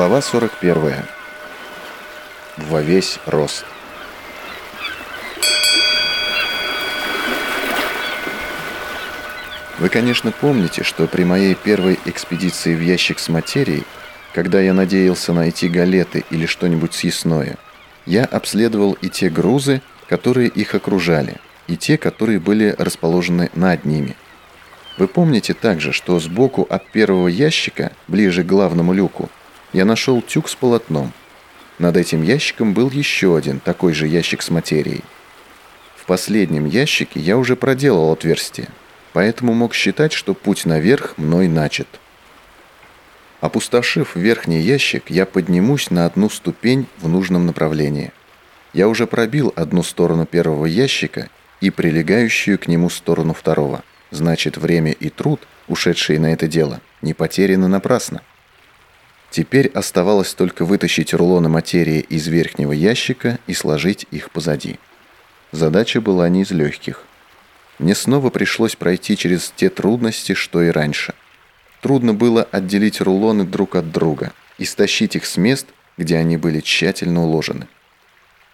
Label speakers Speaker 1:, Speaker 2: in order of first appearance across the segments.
Speaker 1: Глава 41. Во весь рост. Вы, конечно, помните, что при моей первой экспедиции в ящик с материей, когда я надеялся найти галеты или что-нибудь съестное, я обследовал и те грузы, которые их окружали, и те, которые были расположены над ними. Вы помните также, что сбоку от первого ящика, ближе к главному люку, я нашел тюк с полотном. Над этим ящиком был еще один, такой же ящик с материей. В последнем ящике я уже проделал отверстие, поэтому мог считать, что путь наверх мной начат. Опустошив верхний ящик, я поднимусь на одну ступень в нужном направлении. Я уже пробил одну сторону первого ящика и прилегающую к нему сторону второго. Значит, время и труд, ушедшие на это дело, не потеряны напрасно. Теперь оставалось только вытащить рулоны материи из верхнего ящика и сложить их позади. Задача была не из легких. Мне снова пришлось пройти через те трудности, что и раньше. Трудно было отделить рулоны друг от друга и стащить их с мест, где они были тщательно уложены.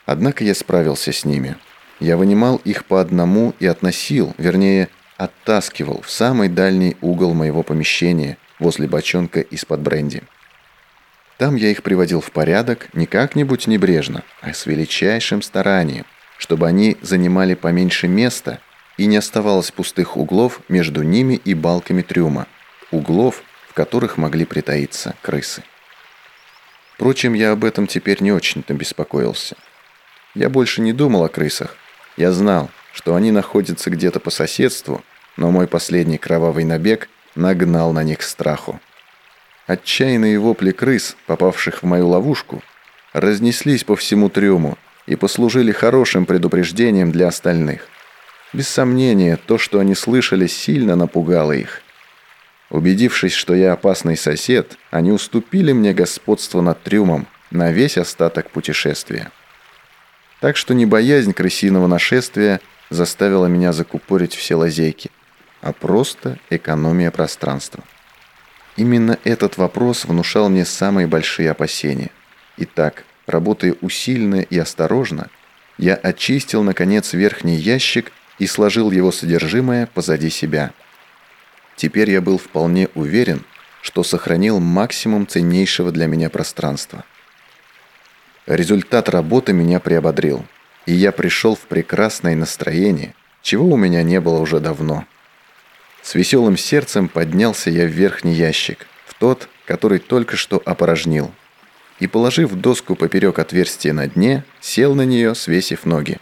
Speaker 1: Однако я справился с ними. Я вынимал их по одному и относил, вернее, оттаскивал в самый дальний угол моего помещения возле бочонка из-под бренди. Там я их приводил в порядок не как-нибудь небрежно, а с величайшим старанием, чтобы они занимали поменьше места и не оставалось пустых углов между ними и балками трюма, углов, в которых могли притаиться крысы. Впрочем, я об этом теперь не очень-то беспокоился. Я больше не думал о крысах. Я знал, что они находятся где-то по соседству, но мой последний кровавый набег нагнал на них страху. Отчаянные вопли крыс, попавших в мою ловушку, разнеслись по всему трюму и послужили хорошим предупреждением для остальных. Без сомнения, то, что они слышали, сильно напугало их. Убедившись, что я опасный сосед, они уступили мне господство над трюмом на весь остаток путешествия. Так что не боязнь крысиного нашествия заставила меня закупорить все лазейки, а просто экономия пространства. Именно этот вопрос внушал мне самые большие опасения. Итак, работая усиленно и осторожно, я очистил, наконец, верхний ящик и сложил его содержимое позади себя. Теперь я был вполне уверен, что сохранил максимум ценнейшего для меня пространства. Результат работы меня приободрил, и я пришел в прекрасное настроение, чего у меня не было уже давно – с веселым сердцем поднялся я в верхний ящик, в тот, который только что опорожнил. И, положив доску поперек отверстия на дне, сел на нее, свесив ноги.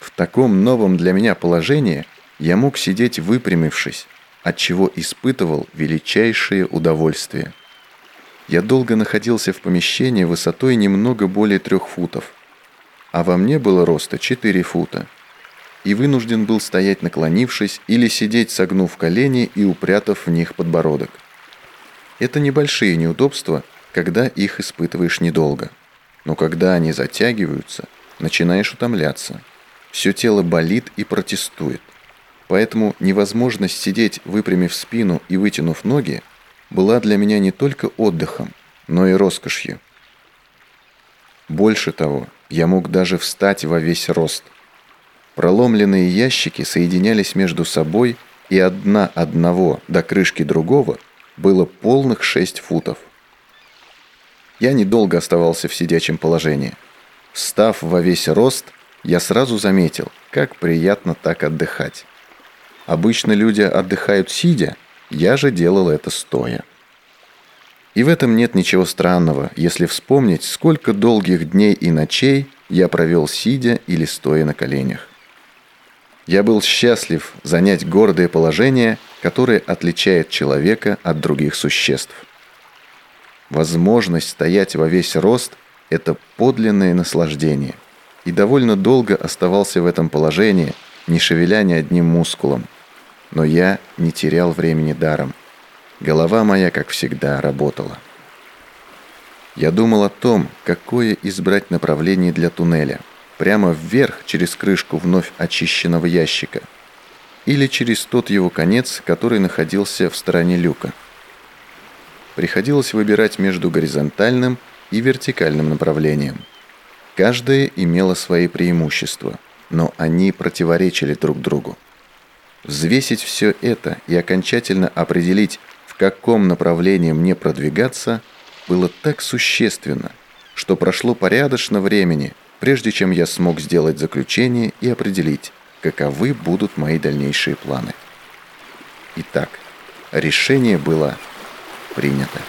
Speaker 1: В таком новом для меня положении я мог сидеть выпрямившись, от чего испытывал величайшее удовольствие. Я долго находился в помещении высотой немного более трех футов, а во мне было роста 4 фута – и вынужден был стоять наклонившись или сидеть согнув колени и упрятав в них подбородок. Это небольшие неудобства, когда их испытываешь недолго. Но когда они затягиваются, начинаешь утомляться. Все тело болит и протестует. Поэтому невозможность сидеть, выпрямив спину и вытянув ноги, была для меня не только отдыхом, но и роскошью. Больше того, я мог даже встать во весь рост – Проломленные ящики соединялись между собой, и одна одного до крышки другого было полных шесть футов. Я недолго оставался в сидячем положении. Встав во весь рост, я сразу заметил, как приятно так отдыхать. Обычно люди отдыхают сидя, я же делал это стоя. И в этом нет ничего странного, если вспомнить, сколько долгих дней и ночей я провел сидя или стоя на коленях. Я был счастлив занять гордое положение, которое отличает человека от других существ. Возможность стоять во весь рост – это подлинное наслаждение. И довольно долго оставался в этом положении, не шевеля ни одним мускулом. Но я не терял времени даром. Голова моя, как всегда, работала. Я думал о том, какое избрать направление для туннеля – прямо вверх через крышку вновь очищенного ящика или через тот его конец, который находился в стороне люка. приходилось выбирать между горизонтальным и вертикальным направлением. Каждое имело свои преимущества, но они противоречили друг другу. Взвесить все это и окончательно определить, в каком направлении мне продвигаться, было так существенно, что прошло порядочно времени, прежде чем я смог сделать заключение и определить, каковы будут мои дальнейшие планы. Итак, решение было принято.